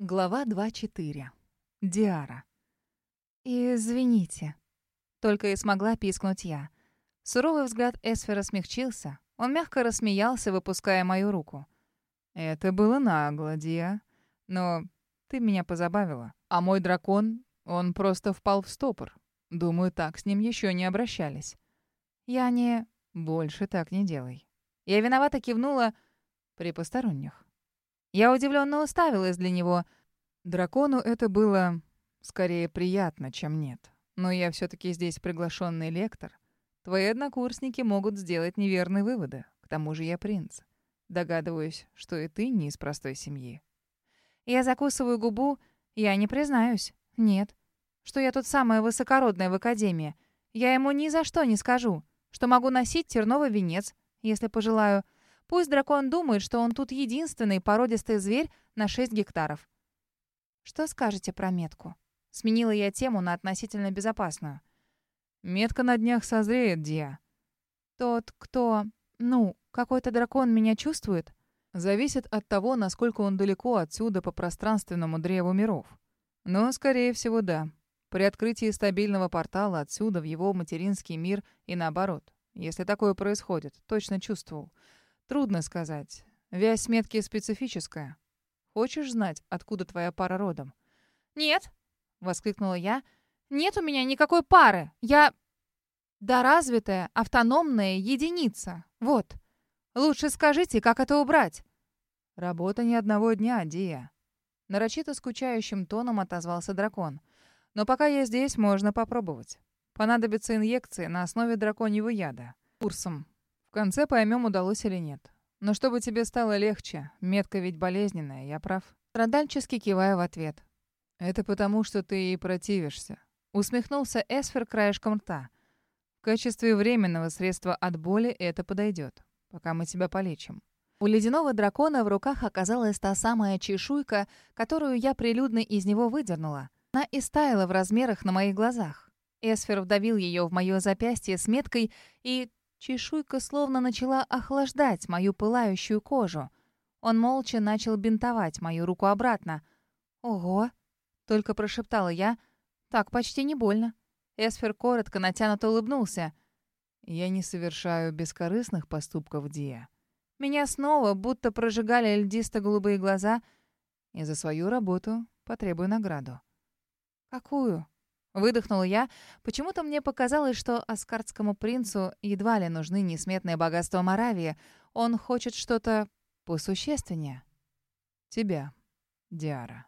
Глава 2.4. Диара. «Извините». Только и смогла пискнуть я. Суровый взгляд Эсфера смягчился. Он мягко рассмеялся, выпуская мою руку. «Это было нагло, Диа. Но ты меня позабавила. А мой дракон, он просто впал в стопор. Думаю, так с ним еще не обращались». «Я не...» «Больше так не делай». Я виновато кивнула при посторонних. Я удивленно уставилась для него. Дракону это было скорее приятно, чем нет. Но я все-таки здесь приглашенный лектор. Твои однокурсники могут сделать неверные выводы. К тому же я принц. Догадываюсь, что и ты не из простой семьи. Я закусываю губу, я не признаюсь. Нет. Что я тут самая высокородная в академии. Я ему ни за что не скажу, что могу носить терновый венец, если пожелаю. Пусть дракон думает, что он тут единственный породистый зверь на 6 гектаров. Что скажете про метку? Сменила я тему на относительно безопасную. Метка на днях созреет, Диа. Тот, кто... Ну, какой-то дракон меня чувствует? Зависит от того, насколько он далеко отсюда по пространственному древу миров. Но, скорее всего, да. При открытии стабильного портала отсюда в его материнский мир и наоборот. Если такое происходит, точно чувствовал. Трудно сказать. Вязь метки специфическая. Хочешь знать, откуда твоя пара родом? Нет, воскликнула я. Нет у меня никакой пары. Я да развитая, автономная единица. Вот. Лучше скажите, как это убрать? Работа не одного дня, Дия. Нарочито скучающим тоном отозвался дракон. Но пока я здесь, можно попробовать. Понадобится инъекция на основе драконьего яда. Курсом. В конце поймем, удалось или нет. Но чтобы тебе стало легче, метка ведь болезненная, я прав. Страдальчески кивая в ответ. Это потому, что ты ей противишься. Усмехнулся Эсфер краешком рта. В качестве временного средства от боли это подойдет, пока мы тебя полечим. У ледяного дракона в руках оказалась та самая чешуйка, которую я прилюдно из него выдернула. Она истаяла в размерах на моих глазах. Эсфер вдавил ее в мое запястье с меткой, и Чешуйка словно начала охлаждать мою пылающую кожу. Он молча начал бинтовать мою руку обратно. «Ого!» — только прошептала я. «Так почти не больно». Эсфер коротко натянуто улыбнулся. «Я не совершаю бескорыстных поступков, Дия». Меня снова будто прожигали льдисто-голубые глаза. И за свою работу потребую награду. «Какую?» Выдохнула я. Почему-то мне показалось, что аскардскому принцу едва ли нужны несметные богатства Моравии. Он хочет что-то посущественнее. Тебя, Диара.